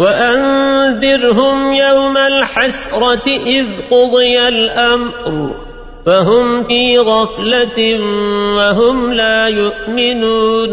وأنذرهم يوم الحسرة إذ قضي الأمر فهم في غفلة وهم لا يؤمنون